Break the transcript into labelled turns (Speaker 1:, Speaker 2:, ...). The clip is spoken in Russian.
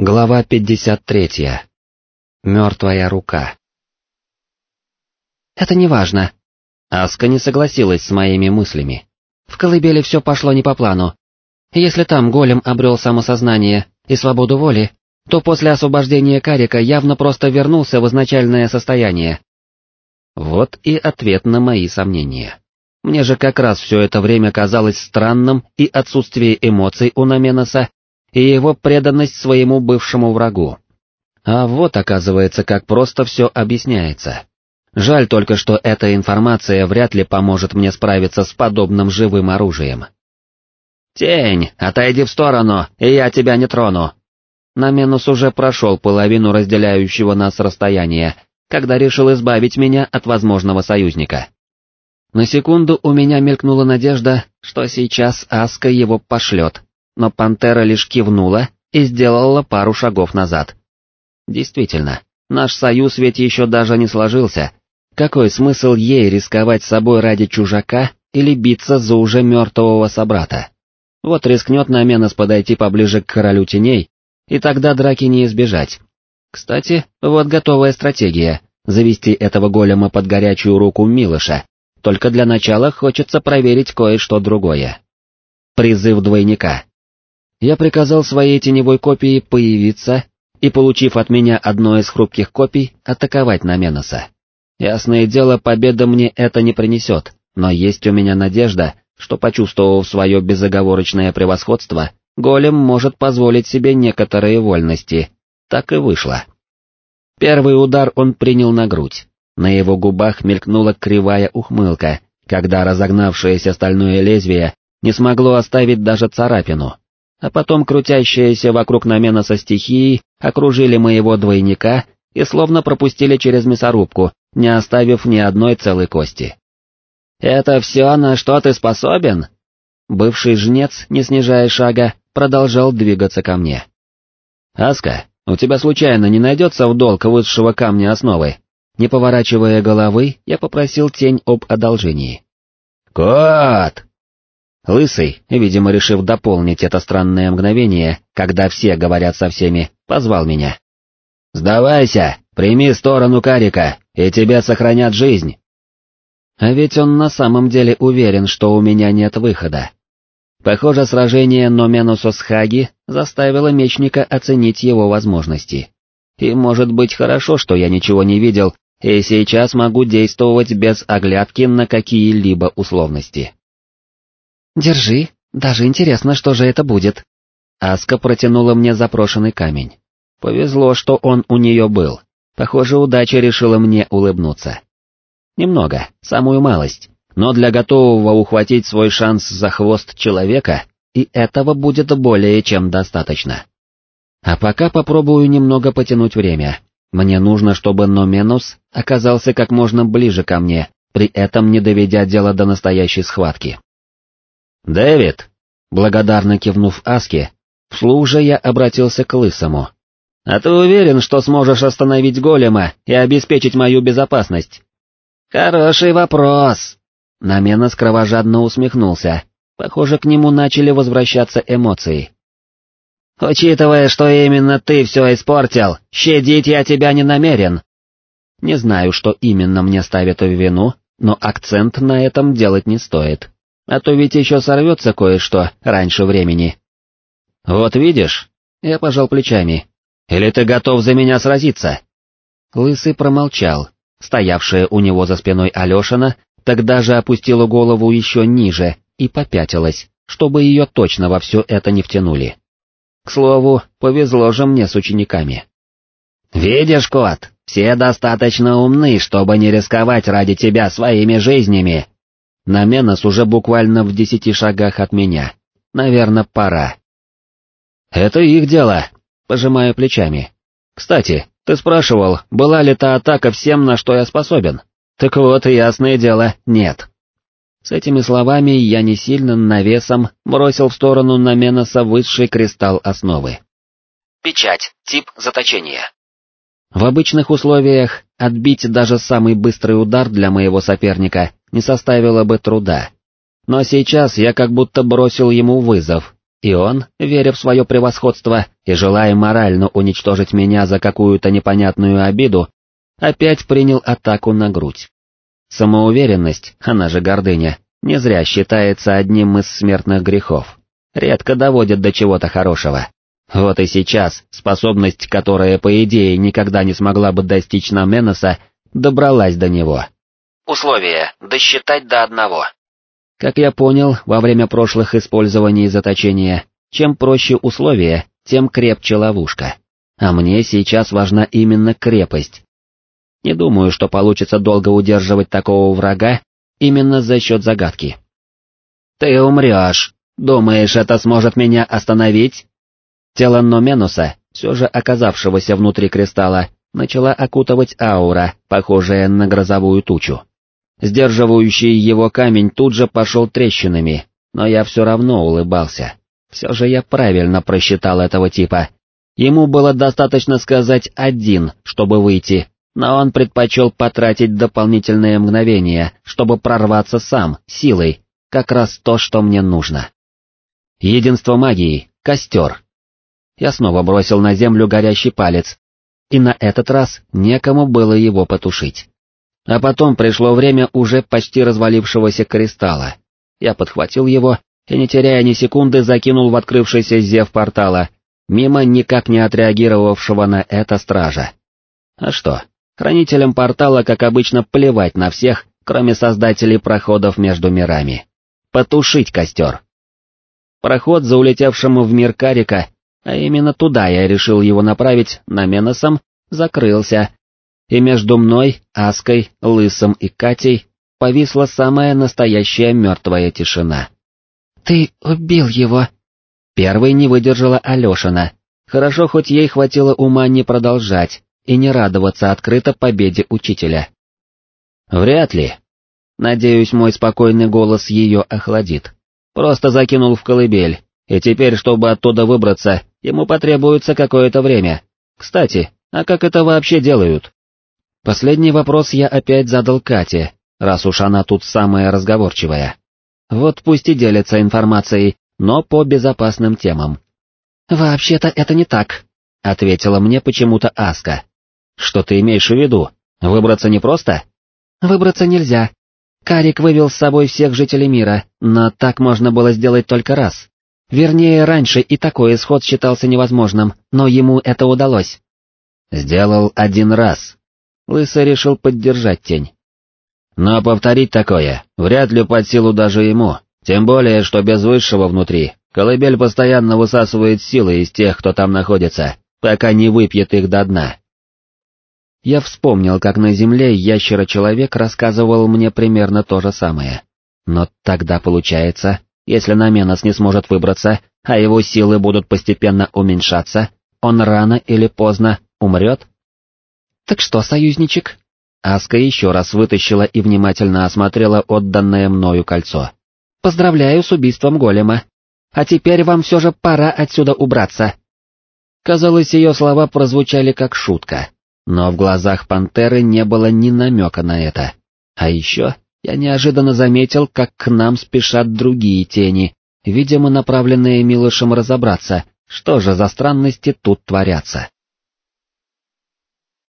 Speaker 1: Глава 53. Мертвая рука.
Speaker 2: «Это не важно».
Speaker 1: Аска не согласилась с моими мыслями.
Speaker 2: «В колыбели все пошло не по плану. Если там голем обрел самосознание и свободу воли, то после освобождения Карика явно просто вернулся в изначальное состояние».
Speaker 1: Вот и ответ на мои сомнения. Мне же как раз все это время казалось странным и отсутствие эмоций у Наменоса, и его преданность своему бывшему врагу. А вот оказывается, как просто все объясняется. Жаль только, что эта информация вряд ли поможет мне справиться с подобным живым оружием. «Тень, отойди в сторону, и я тебя не трону!» Наменус уже прошел половину разделяющего нас расстояния, когда решил избавить меня от возможного союзника. На секунду у меня мелькнула надежда, что сейчас Аска его пошлет, но пантера лишь кивнула и сделала пару шагов назад. Действительно, наш союз ведь еще даже не сложился. Какой смысл ей рисковать собой ради чужака или биться за уже мертвого собрата? Вот рискнет Наменос подойти поближе к королю теней, и тогда драки не избежать. Кстати, вот готовая стратегия — завести этого голема под горячую руку Милыша, только для начала хочется проверить кое-что другое. Призыв двойника я приказал своей теневой копии появиться и, получив от меня одно из хрупких копий, атаковать на Меноса. Ясное дело, победа мне это не принесет, но есть у меня надежда, что, почувствовав свое безоговорочное превосходство, голем может позволить себе некоторые вольности. Так и вышло. Первый удар он принял на грудь. На его губах мелькнула кривая ухмылка, когда разогнавшееся стальное лезвие не смогло оставить даже царапину, а потом крутящиеся вокруг намена со стихией окружили моего двойника и словно пропустили через мясорубку, не оставив ни одной целой кости. «Это все, на что ты способен?» Бывший жнец, не снижая шага, продолжал двигаться ко мне. «Аска, у тебя случайно не найдется в долг высшего камня основы?» Не поворачивая головы, я попросил тень об одолжении.
Speaker 3: «Кот!»
Speaker 1: Лысый, видимо решив дополнить это странное мгновение, когда все говорят со всеми, позвал меня.
Speaker 3: «Сдавайся, прими сторону Карика, и тебе сохранят жизнь».
Speaker 1: А ведь он на самом деле уверен, что у меня нет выхода. Похоже, сражение Номенусо с Хаги заставило мечника оценить его возможности. И может быть хорошо, что я ничего не видел, и сейчас могу действовать без оглядки на какие-либо условности.
Speaker 2: «Держи, даже интересно, что же это будет».
Speaker 1: Аска протянула мне запрошенный камень. Повезло, что он у нее был. Похоже, удача решила мне улыбнуться. Немного, самую малость, но для готового ухватить свой шанс за хвост человека, и этого будет более чем достаточно. А пока попробую немного потянуть время. Мне нужно, чтобы Номенус оказался как можно ближе ко мне, при этом не доведя дело до настоящей схватки.
Speaker 3: «Дэвид!»
Speaker 1: Благодарно кивнув Аске, вслух же я обратился к Лысому.
Speaker 3: «А ты уверен, что сможешь остановить голема и обеспечить мою безопасность?»
Speaker 2: «Хороший вопрос!»
Speaker 1: Наменос кровожадно усмехнулся. Похоже, к нему начали возвращаться эмоции.
Speaker 2: «Учитывая, что именно ты все испортил, щадить я тебя не намерен».
Speaker 1: Не знаю, что именно мне ставят в вину, но акцент на этом делать не стоит а то ведь еще сорвется кое-что раньше времени.
Speaker 3: Вот видишь,
Speaker 1: я пожал плечами.
Speaker 3: Или ты готов за меня сразиться?
Speaker 1: Лысый промолчал, стоявшая у него за спиной Алешина тогда же опустила голову еще ниже и попятилась, чтобы ее точно во все это не втянули. К слову, повезло же мне с учениками.
Speaker 2: «Видишь, кот, все достаточно умны, чтобы не рисковать ради тебя своими жизнями»,
Speaker 1: Наменос уже буквально в десяти шагах от меня. Наверное, пора.
Speaker 3: «Это их дело», — пожимаю плечами. «Кстати, ты спрашивал, была ли та атака всем, на что я способен? Так вот, ясное дело, нет».
Speaker 1: С этими словами я не сильно навесом бросил в сторону Наменоса высший кристалл основы.
Speaker 4: Печать, тип заточения.
Speaker 1: В обычных условиях отбить даже самый быстрый удар для моего соперника не составило бы труда. Но сейчас я как будто бросил ему вызов, И он, веря в свое превосходство и желая морально уничтожить меня за какую-то непонятную обиду, опять принял атаку на грудь. Самоуверенность, она же гордыня, не зря считается одним из смертных грехов. Редко доводит до чего-то хорошего. Вот и сейчас способность, которая, по идее, никогда не смогла бы достичь Наменоса, добралась до него.
Speaker 4: Условие – досчитать до одного.
Speaker 1: Как я понял, во время прошлых использований заточения, чем проще условия, тем крепче ловушка. А мне сейчас важна именно крепость. Не думаю, что получится долго удерживать такого врага именно за счет загадки. «Ты умрешь! Думаешь, это сможет меня остановить?» Тело Номенуса, все же оказавшегося внутри кристалла, начала окутывать аура, похожая на грозовую тучу. Сдерживающий его камень тут же пошел трещинами, но я все равно улыбался. Все же я правильно просчитал этого типа. Ему было достаточно сказать «один», чтобы выйти, но он предпочел потратить дополнительные мгновения, чтобы прорваться сам, силой, как раз то, что мне нужно. Единство магии, костер. Я снова бросил на землю горящий палец, и на этот раз некому было его потушить. А потом пришло время уже почти развалившегося кристалла. Я подхватил его и, не теряя ни секунды, закинул в открывшийся зев портала, мимо никак не отреагировавшего на это стража. А что, хранителям портала, как обычно, плевать на всех, кроме создателей проходов между мирами. Потушить костер. Проход за улетевшим в мир Карика, а именно туда я решил его направить, на Меносом, закрылся, и между мной, Аской, Лысом и Катей повисла самая настоящая мертвая тишина.
Speaker 2: «Ты убил его!»
Speaker 1: Первой не выдержала Алешина. Хорошо, хоть ей хватило ума не продолжать и не радоваться открыто победе учителя. Вряд ли. Надеюсь, мой спокойный голос ее охладит. Просто закинул в колыбель, и теперь, чтобы оттуда выбраться, ему потребуется какое-то время. Кстати, а как это вообще делают? Последний вопрос я опять задал Кате, раз уж она тут самая разговорчивая. Вот пусть и делится информацией, но по безопасным темам.
Speaker 2: «Вообще-то это не так», — ответила мне почему-то Аска.
Speaker 1: «Что ты имеешь в виду? Выбраться непросто?»
Speaker 2: «Выбраться нельзя. Карик вывел с собой всех жителей мира, но так можно было сделать только раз. Вернее, раньше и такой исход считался невозможным, но ему это удалось».
Speaker 1: «Сделал один раз», Лысый решил поддержать тень. Но повторить такое вряд ли под силу даже ему, тем более, что без высшего внутри, колыбель постоянно высасывает силы из тех, кто там находится, пока не выпьет их до дна. Я вспомнил, как на земле ящера-человек рассказывал мне примерно то же самое. Но тогда получается, если Наменос не сможет выбраться, а его силы будут постепенно уменьшаться, он рано или поздно умрет?
Speaker 2: «Так что, союзничек?»
Speaker 1: Аска еще раз вытащила и внимательно осмотрела отданное мною кольцо.
Speaker 2: «Поздравляю с убийством голема. А теперь вам все же пора отсюда убраться».
Speaker 1: Казалось, ее слова прозвучали как шутка, но в глазах пантеры не было ни намека на это. А еще я неожиданно заметил, как к нам спешат другие тени, видимо направленные Милышем разобраться, что же за странности тут творятся.